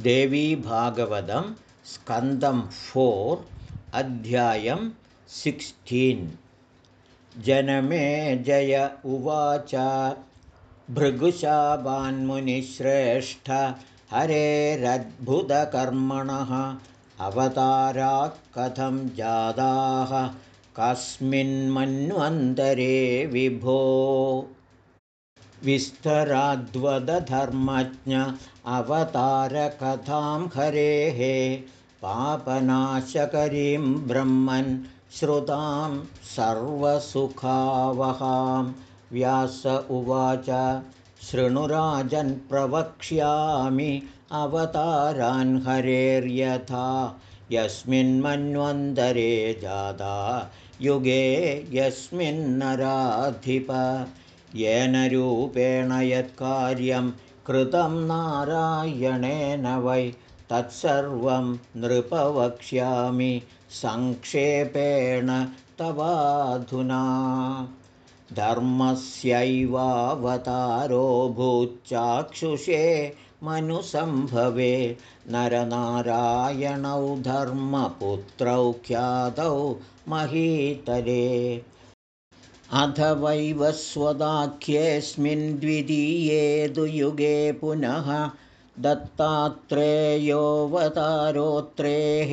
देवीभागवतं स्कन्दं four अध्यायं sixteen. जनमे जय उवाच। भृगुशाबान्मुनिश्रेष्ठ हरेरद्भुतकर्मणः अवताराः कथं जाताः कस्मिन्मन्वन्तरे विभो विस्तराद्वदधर्मज्ञ अवतारकथां हरेः पापनाशकरीं ब्रह्मन् श्रुतां सर्वसुखावहां। व्यास उवाच शृणुराजन् प्रवक्ष्यामि अवतारान् हरेर्यथा। यस्मिन्मन्वन्तरे जाता युगे यस्मिन्नराधिप येन रूपेण यत्कार्यं कृतं नारायणेन वै तत्सर्वं नृपवक्ष्यामि सङ्क्षेपेण तवाधुना। धर्मस्यैवावतारो भूच्चाक्षुषे मनुसम्भवे नरनारायणौ धर्मपुत्रौ ख्यातौ महीतले अथ वैवस्वदाख्येऽस्मिन् द्वितीये तु युगे पुनः दत्तात्रेयोऽवतारोत्रेः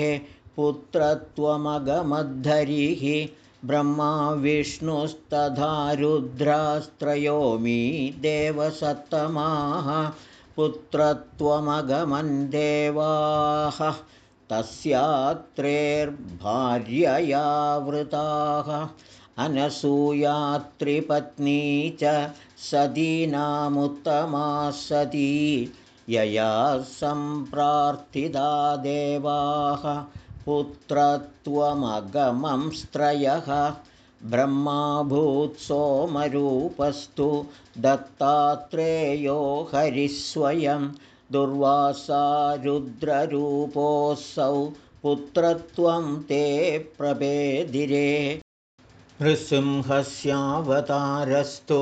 पुत्रत्वमगमद्धरिः ब्रह्मा विष्णुस्तथा रुद्रास्त्रयोमी देवसत्तमाः पुत्रत्वमगमन् देवाः तस्यात्रेर्भार्यया वृताः अनसूयात्रिपत्नी च सदीनामुत्तमा सती। यया सम्प्रार्थिता देवाः पुत्रत्वमगमं स्त्रयः। ब्रह्माभूत्सोमरूपस्तु दत्तात्रेयो हरिस्वयं। दुर्वासा रुद्ररूपोऽसौ पुत्रत्वं ते प्रपेदिरे नृसिंहस्यावतारस्तु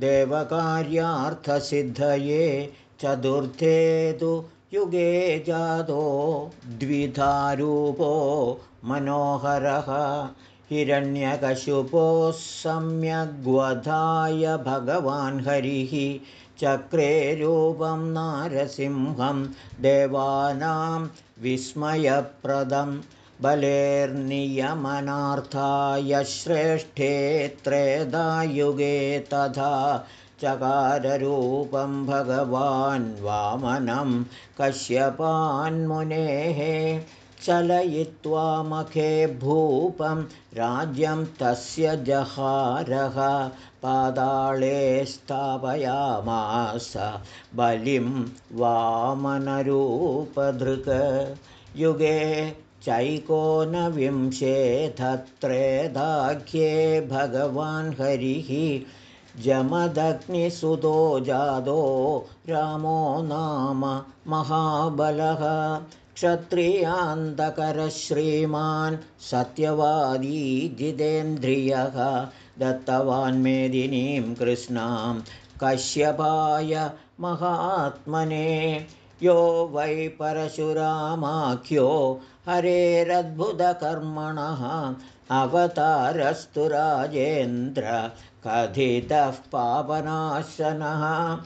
देवकार्यार्थसिद्धये चतुर्थे तु युगे जातो द्विधारूपो मनोहरः हिरण्यकशुपोः सम्यग्वधाय भगवान् हरिः चक्रे रूपं नारसिंहं देवानां विस्मयप्रदं बलेर्नियमनार्थाय श्रेष्ठे त्रेधायुगे तथा चकाररूपं भगवान् वामनं कश्यपान्मुनेः चलयित्वा मखे भूपं राज्यं तस्य जहारः पादाळे स्थापयामास बलिं वामनरूपधृक् युगे चैकोनविंशे तत्रेदाख्ये भगवान् हरिः जमदग्निसुतो जादो रामो नाम महाबलः। क्षत्रियान्तकरश्रीमान् सत्यवादी जितेन्द्रियः दत्तवान्मेदिनीं कृष्णां कश्यपाय महात्मने। यो वै परशुरामाख्यो हरेरद्भुतकर्मणः। अवतारस्तु राजेन्द्र कथितः पापनाशनः।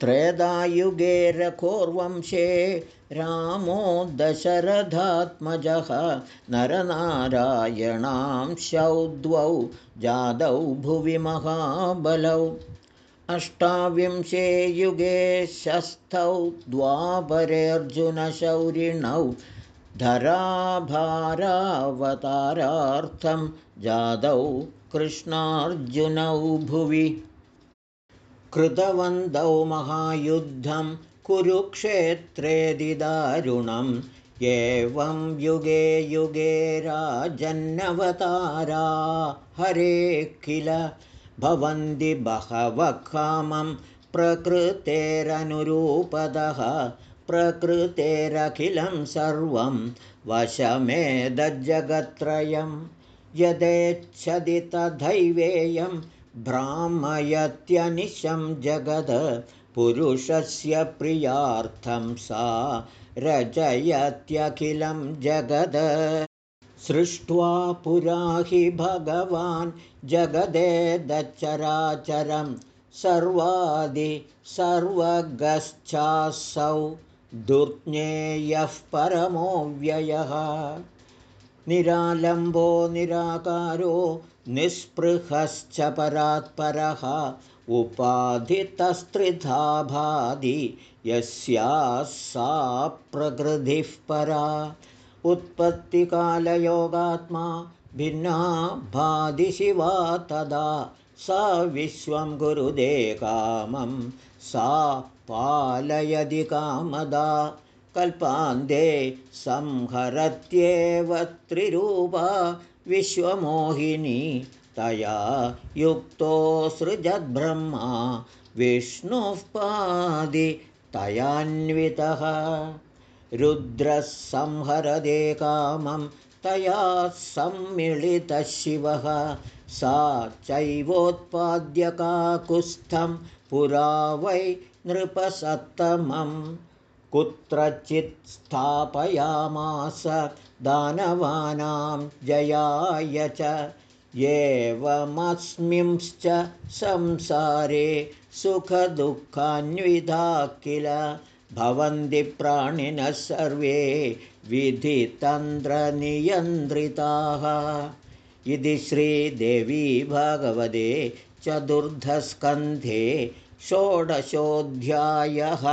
त्रेधायुगे रघोर्वंशे रामो दशरथात्मजः। नरनारायणां द्वौ जादौ भुवि महाबलौ। अष्टाविंशे युगे शस्थौ द्वापरेऽर्जुनशौरिणौ धराभारावतारार्थं जादौ कृष्णार्जुनौ भुवि। कृतवन्तौ महायुद्धं कुरुक्षेत्रेदिदारुणम् एवं युगे युगे राजन्नवतारा हरे किल। भवन्ति बहवः कामं प्रकृतेरनुरूपदः प्रकृतेरखिलं सर्वं वशमेदज्जगत्त्रयम् यदेच्छदि तथैवेयं भ्रामयत्यनिशं जगद पुरुषस्य प्रियार्थं सा रजयत्यखिलं जगद सृष्ट्वा पुरा हि भगवान् जगदे दचराचरं सर्वादि सर्वगश्चासौ दुर्ज्ञेयः परमो व्ययः। निरालम्बो निराकारो निःस्पृहश्च परात्परः। उपाधितस्त्रिधा भादि यस्याः सा प्रकृतिः परा। उत्पत्तिकालयोगात्मा भिन्ना भादिशिवा तदा सा विश्वं गुरुदे कामं सा पालयदि कामदा कल्पान्ते संहरत्येव त्रिरूपा विश्वमोहिनी तया युक्तोऽसृजद्ब्रह्मा विष्णुः पादि तयान्वितः। रुद्रः संहरदे कामं तया सम्मिलितः शिवः सा चैवोत्पाद्यकाकुस्थं पुरा वै नृपसत्तमं। कुत्रचित् स्थापयामास दानवानां जयाय च। एवमस्मिंश्च संसारे सुखदुःखान्विधा किल। भवन्ति प्राणिनः सर्वे विधितन्त्रनियन्त्रिताः इति श्रीदेवी भगवते चतुर्धस्कन्धे षोडशोऽध्यायः